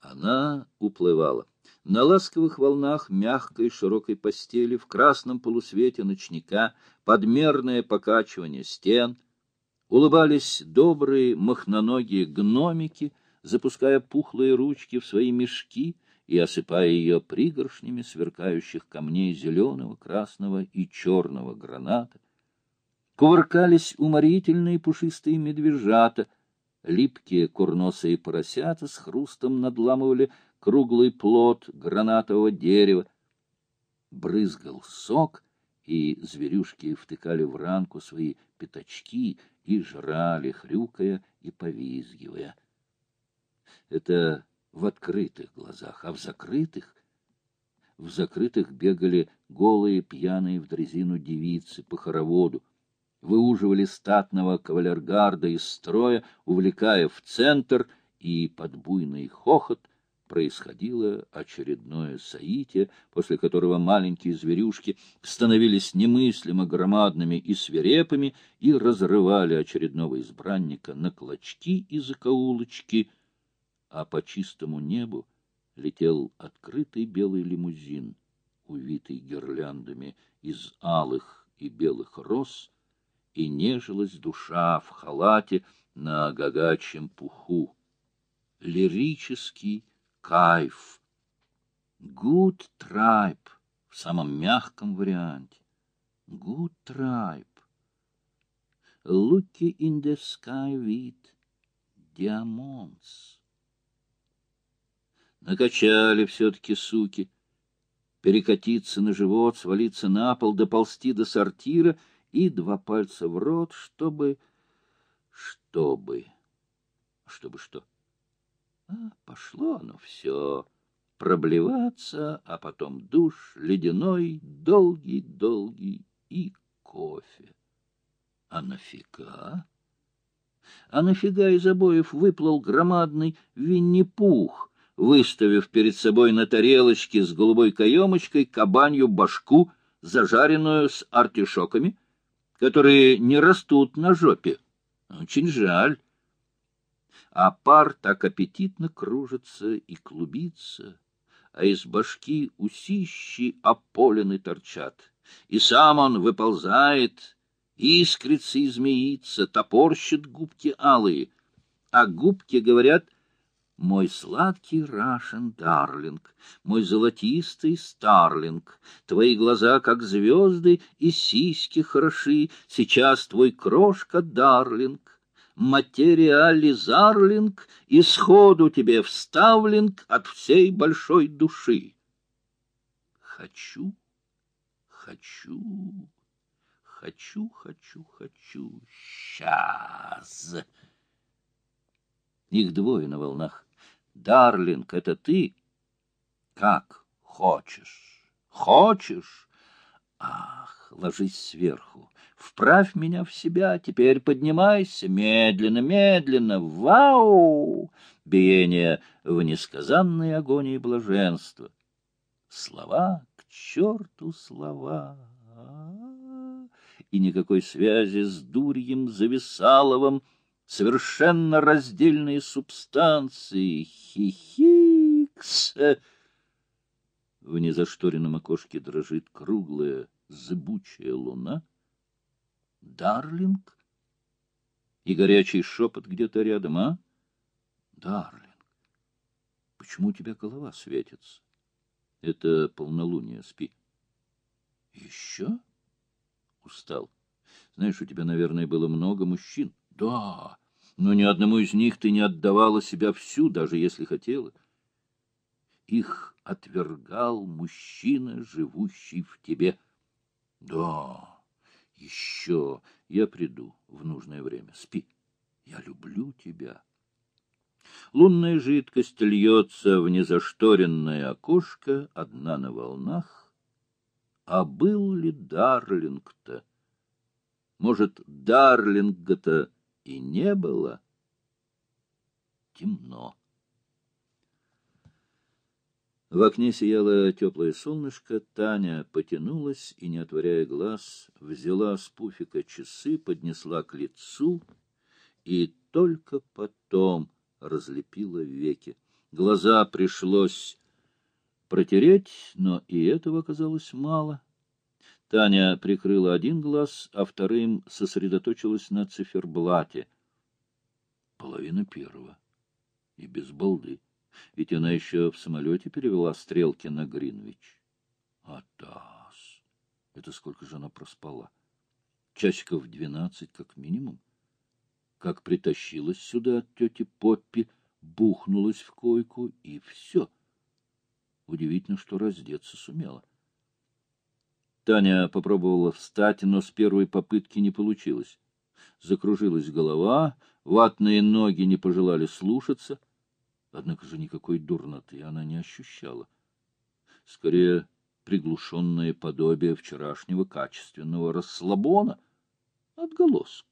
Она уплывала. На ласковых волнах мягкой широкой постели, в красном полусвете ночника, подмерное покачивание стен, улыбались добрые махноногие гномики, запуская пухлые ручки в свои мешки и осыпая ее пригоршнями сверкающих камней зеленого, красного и черного граната. Кувыркались уморительные пушистые медвежата — Липкие курносые поросята с хрустом надламывали круглый плод гранатового дерева. Брызгал сок, и зверюшки втыкали в ранку свои пятачки и жрали, хрюкая и повизгивая. Это в открытых глазах, а в закрытых... В закрытых бегали голые, пьяные в дрезину девицы по хороводу, выуживали статного кавалергарда из строя, увлекая в центр, и под буйный хохот происходило очередное соитие, после которого маленькие зверюшки становились немыслимо громадными и свирепыми и разрывали очередного избранника на клочки и закоулочки, а по чистому небу летел открытый белый лимузин, увитый гирляндами из алых и белых роз, и нежилась душа в халате на гагачьем пуху. Лирический кайф. Good tribe в самом мягком варианте. Good tribe. Looky in the sky with diamonds. Накачали все-таки суки. Перекатиться на живот, свалиться на пол, доползти до сортира — и два пальца в рот, чтобы... Чтобы... Чтобы что? А, пошло оно все. Проблеваться, а потом душ ледяной, долгий-долгий и кофе. А нафига? А нафига из обоев выплыл громадный Винни-Пух, выставив перед собой на тарелочке с голубой каемочкой кабанью башку, зажаренную с артишоками, которые не растут на жопе. Очень жаль. А пар так аппетитно кружится и клубится, а из башки усищи ополены торчат. И сам он выползает, искрится и змеится, топорщит губки алые, а губки говорят — мой сладкий Рашен Дарлинг, мой золотистый Старлинг, твои глаза, как звезды, и сиськи хороши, сейчас твой крошка Дарлинг, материали Зарлинг, и сходу тебе вставлинг от всей большой души. Хочу, хочу, хочу, хочу, хочу, сейчас. Их двое на волнах. Дарлинг, это ты? Как хочешь. Хочешь? Ах, ложись сверху. Вправь меня в себя, теперь поднимайся, медленно, медленно. Вау! Биение в несказанной агонии блаженства. Слова, к черту слова. И никакой связи с дурьем Зависаловым, совершенно раздельные субстанции. Хихикс! В незашторенном окошке дрожит круглая зыбучая луна. Дарлинг? И горячий шепот где-то рядом, а? Дарлинг, почему у тебя голова светится? Это полнолуние, спи. Еще? Устал. Знаешь, у тебя, наверное, было много мужчин. Да, но ни одному из них ты не отдавала себя всю, даже если хотела. Их отвергал мужчина, живущий в тебе. Да, еще я приду в нужное время. Спи, я люблю тебя. Лунная жидкость льется в незашторенное окошко, одна на волнах. А был ли Дарлинг-то? Может, Дарлинга-то и не было. Темно. В окне сияло теплое солнышко, Таня потянулась и, не отворяя глаз, взяла с пуфика часы, поднесла к лицу и только потом разлепила веки. Глаза пришлось протереть, но и этого оказалось мало. Таня прикрыла один глаз, а вторым сосредоточилась на циферблате. Половина первого. И без балды. Ведь она еще в самолете перевела стрелки на Гринвич. Атас! Это сколько же она проспала? Часиков двенадцать как минимум. Как притащилась сюда от тети Поппи, бухнулась в койку, и все. Удивительно, что раздеться сумела. Таня попробовала встать, но с первой попытки не получилось. Закружилась голова, ватные ноги не пожелали слушаться. Однако же никакой дурноты она не ощущала. Скорее, приглушенное подобие вчерашнего качественного расслабона. Отголоск.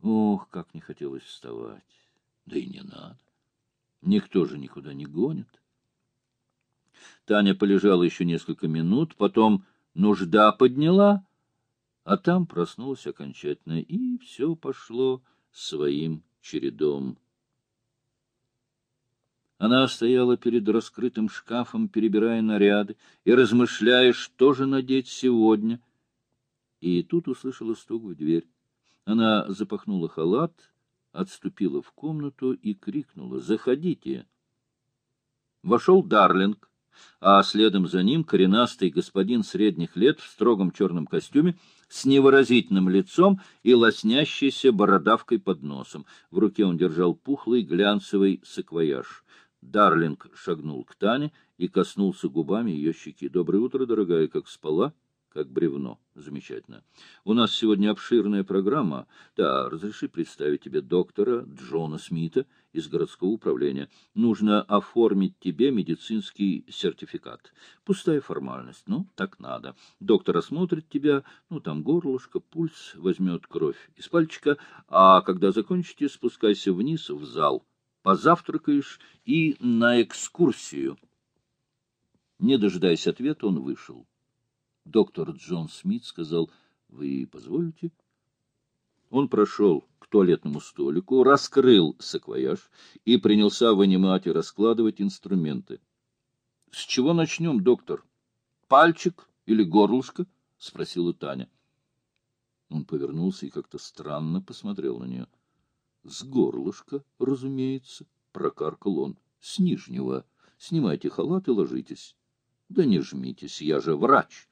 Ох, как не хотелось вставать. Да и не надо. Никто же никуда не гонит. Таня полежала еще несколько минут, потом нужда подняла, а там проснулась окончательно, и все пошло своим чередом. Она стояла перед раскрытым шкафом, перебирая наряды и размышляя, что же надеть сегодня. И тут услышала стук в дверь. Она запахнула халат, отступила в комнату и крикнула «Заходите!». Вошел Дарлинг а следом за ним коренастый господин средних лет в строгом черном костюме с невыразительным лицом и лоснящейся бородавкой под носом. В руке он держал пухлый глянцевый саквояж. Дарлинг шагнул к Тане и коснулся губами ее щеки. «Доброе утро, дорогая, как спала?» как бревно. Замечательно. У нас сегодня обширная программа. Да, разреши представить тебе доктора Джона Смита из городского управления. Нужно оформить тебе медицинский сертификат. Пустая формальность, ну, так надо. Доктор осмотрит тебя, ну, там горлышко, пульс, возьмет кровь из пальчика, а когда закончите, спускайся вниз в зал. Позавтракаешь и на экскурсию. Не дожидаясь ответа, он вышел. Доктор Джон Смит сказал, «Вы позволите?» Он прошел туалетному столику, раскрыл саквояж и принялся вынимать и раскладывать инструменты. — С чего начнем, доктор? Пальчик или горлышко? — спросила Таня. Он повернулся и как-то странно посмотрел на нее. — С горлышка, разумеется, — прокаркал он. — С нижнего. Снимайте халат и ложитесь. — Да не жмитесь, я же врач. —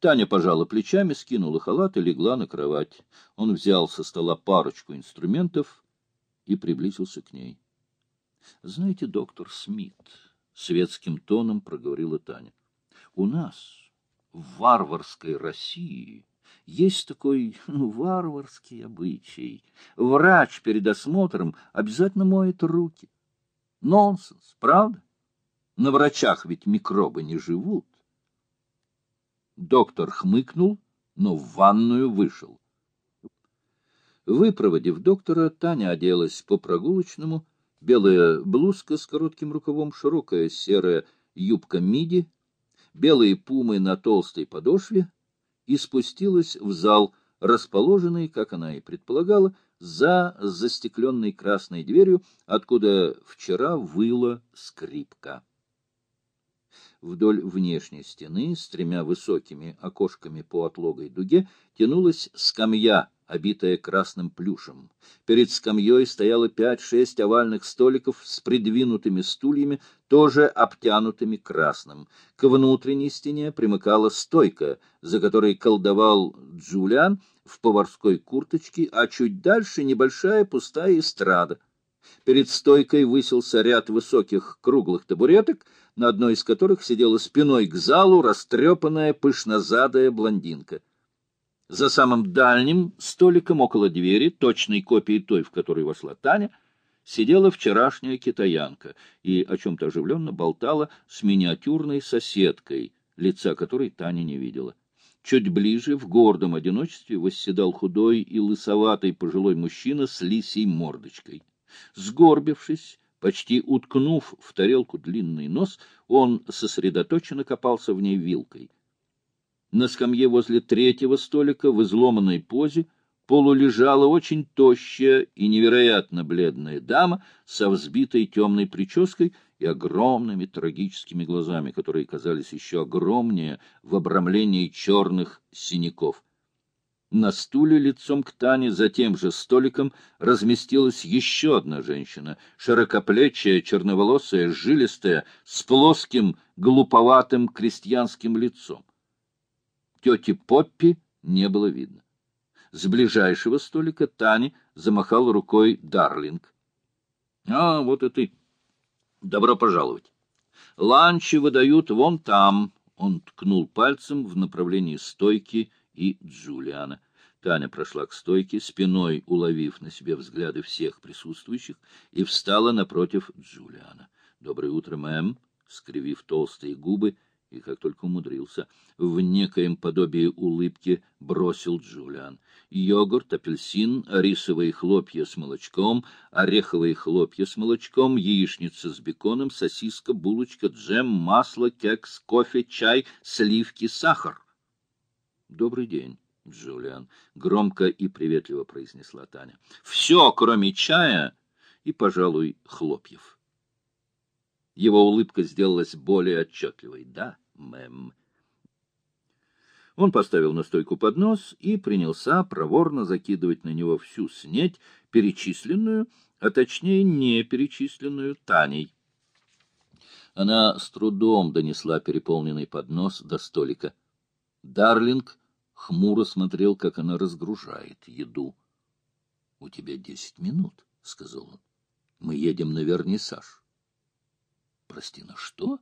Таня пожала плечами, скинула халат и легла на кровать. Он взял со стола парочку инструментов и приблизился к ней. — Знаете, доктор Смит, — светским тоном проговорила Таня, — у нас, в варварской России, есть такой ну, варварский обычай. Врач перед осмотром обязательно моет руки. Нонсенс, правда? На врачах ведь микробы не живут. Доктор хмыкнул, но в ванную вышел. Выпроводив доктора, Таня оделась по-прогулочному. Белая блузка с коротким рукавом, широкая серая юбка миди, белые пумы на толстой подошве и спустилась в зал, расположенный, как она и предполагала, за застекленной красной дверью, откуда вчера выла скрипка. Вдоль внешней стены с тремя высокими окошками по отлогой дуге тянулась скамья, обитая красным плюшем. Перед скамьей стояло пять-шесть овальных столиков с придвинутыми стульями, тоже обтянутыми красным. К внутренней стене примыкала стойка, за которой колдовал Джулиан в поварской курточке, а чуть дальше небольшая пустая эстрада. Перед стойкой высился ряд высоких круглых табуреток, на одной из которых сидела спиной к залу растрепанная пышнозадая блондинка. За самым дальним столиком около двери, точной копией той, в которой вошла Таня, сидела вчерашняя китаянка и о чем-то оживленно болтала с миниатюрной соседкой, лица которой Таня не видела. Чуть ближе, в гордом одиночестве, восседал худой и лысоватый пожилой мужчина с лисей мордочкой. Сгорбившись, почти уткнув в тарелку длинный нос, он сосредоточенно копался в ней вилкой. На скамье возле третьего столика в изломанной позе полулежала очень тощая и невероятно бледная дама со взбитой темной прической и огромными трагическими глазами, которые казались еще огромнее в обрамлении черных синяков. На стуле лицом к Тане за тем же столиком разместилась еще одна женщина, широкоплечая, черноволосая, жилистая, с плоским, глуповатым крестьянским лицом. Тети Поппи не было видно. С ближайшего столика Тани замахал рукой Дарлинг. — А, вот и ты. Добро пожаловать. Ланчи выдают вон там. Он ткнул пальцем в направлении стойки и Джулиана. Таня прошла к стойке, спиной уловив на себе взгляды всех присутствующих, и встала напротив Джулиана. — Доброе утро, мэм! — скривив толстые губы, и как только умудрился, в некоем подобии улыбки бросил Джулиан. Йогурт, апельсин, рисовые хлопья с молочком, ореховые хлопья с молочком, яичница с беконом, сосиска, булочка, джем, масло, кекс, кофе, чай, сливки, сахар. — Добрый день, Джулиан, — громко и приветливо произнесла Таня. — Все, кроме чая и, пожалуй, хлопьев. Его улыбка сделалась более отчетливой. — Да, мэм. Он поставил на стойку поднос и принялся проворно закидывать на него всю снеть, перечисленную, а точнее не перечисленную Таней. Она с трудом донесла переполненный поднос до столика. Дарлинг хмуро смотрел, как она разгружает еду. — У тебя десять минут, — сказал он. — Мы едем на вернисаж. — Прости, на что?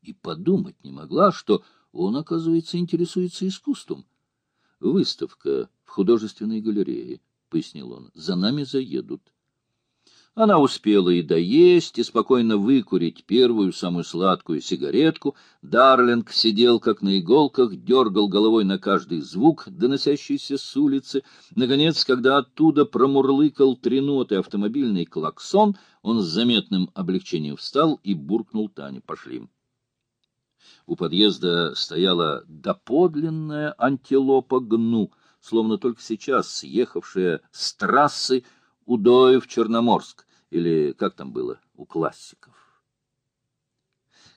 И подумать не могла, что он, оказывается, интересуется искусством. — Выставка в художественной галерее, — пояснил он. — За нами заедут. Она успела и доесть, и спокойно выкурить первую, самую сладкую сигаретку. Дарлинг сидел как на иголках, дергал головой на каждый звук, доносящийся с улицы. Наконец, когда оттуда промурлыкал тренотый автомобильный клаксон, он с заметным облегчением встал и буркнул Тане. «Пошли». У подъезда стояла доподлинная антилопа гну, словно только сейчас съехавшая с трассы, Удоев Черноморск, или как там было у классиков.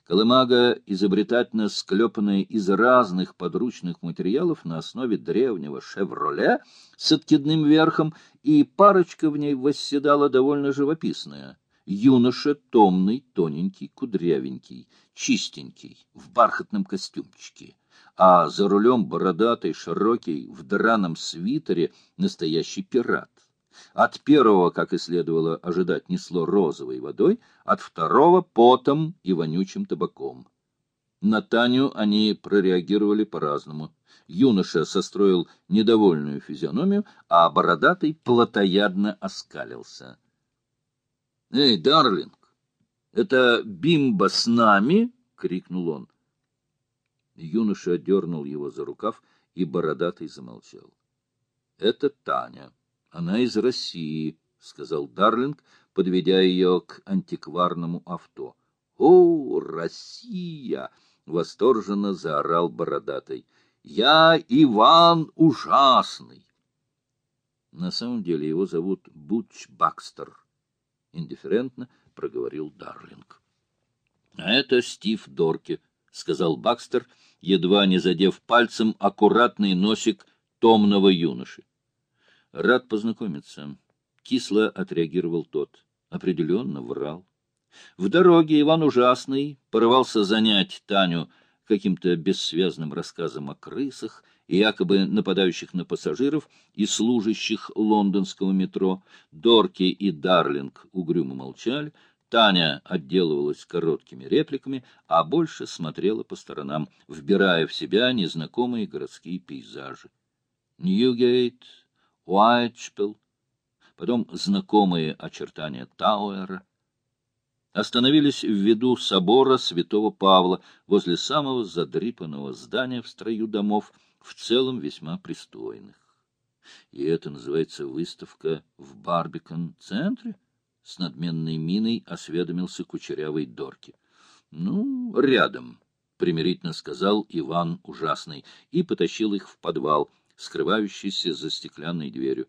Колымага изобретательно склепанная из разных подручных материалов на основе древнего «Шевроле» с откидным верхом, и парочка в ней восседала довольно живописная. Юноша томный, тоненький, кудрявенький, чистенький, в бархатном костюмчике, а за рулем бородатый, широкий, в драном свитере настоящий пират. От первого, как и следовало ожидать, несло розовой водой, от второго — потом и вонючим табаком. На Таню они прореагировали по-разному. Юноша состроил недовольную физиономию, а бородатый плотоядно оскалился. — Эй, Дарлинг, это бимба с нами? — крикнул он. Юноша дернул его за рукав, и бородатый замолчал. — Это Таня. Она из России, — сказал Дарлинг, подведя ее к антикварному авто. — О, Россия! — восторженно заорал бородатый. — Я Иван Ужасный! На самом деле его зовут Бутч Бакстер. Индифферентно проговорил Дарлинг. — А это Стив Дорки, — сказал Бакстер, едва не задев пальцем аккуратный носик томного юноши. Рад познакомиться. Кисло отреагировал тот. Определенно врал. В дороге Иван Ужасный порывался занять Таню каким-то бессвязным рассказом о крысах и якобы нападающих на пассажиров и служащих лондонского метро. Дорки и Дарлинг угрюмо молчали. Таня отделывалась короткими репликами, а больше смотрела по сторонам, вбирая в себя незнакомые городские пейзажи. Ньюгейт, Уайтшпилл, потом знакомые очертания Тауэра. Остановились в виду собора святого Павла возле самого задрипанного здания в строю домов, в целом весьма пристойных. И это называется выставка в Барбикон-центре? С надменной миной осведомился кучерявый Дорки. — Ну, рядом, — примирительно сказал Иван Ужасный и потащил их в подвал — скрывающейся за стеклянной дверью.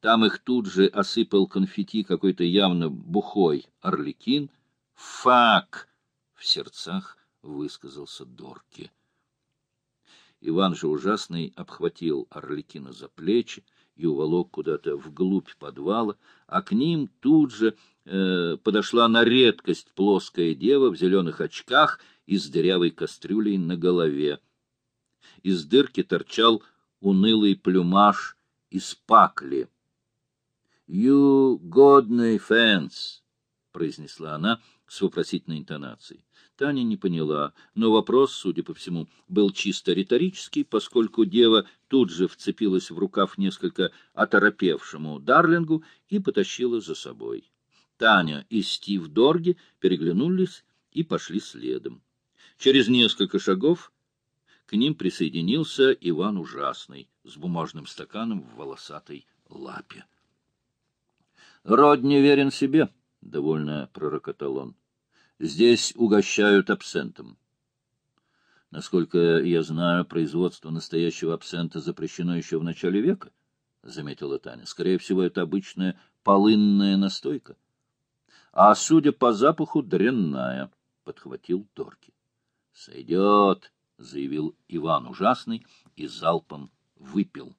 Там их тут же осыпал конфетти какой-то явно бухой орликин. «Фак!» — в сердцах высказался Дорки. Иван же ужасный обхватил Орликина за плечи и уволок куда-то вглубь подвала, а к ним тут же э, подошла на редкость плоская дева в зеленых очках и с дырявой кастрюлей на голове. Из дырки торчал унылый плюмаж из пакли. «You godly fence», — произнесла она с вопросительной интонацией. Таня не поняла, но вопрос, судя по всему, был чисто риторический, поскольку дева тут же вцепилась в рукав несколько оторопевшему Дарлингу и потащила за собой. Таня и Стив Дорги переглянулись и пошли следом. Через несколько шагов к ним присоединился Иван Ужасный с бумажным стаканом в волосатой лапе. Род не верен себе, — довольно пророкотал он. Здесь угощают абсентом. Насколько я знаю, производство настоящего абсента запрещено еще в начале века, — заметила Таня. Скорее всего, это обычная полынная настойка. А, судя по запаху, дрянная, — подхватил Торки. — Сойдет, — заявил Иван Ужасный и залпом выпил.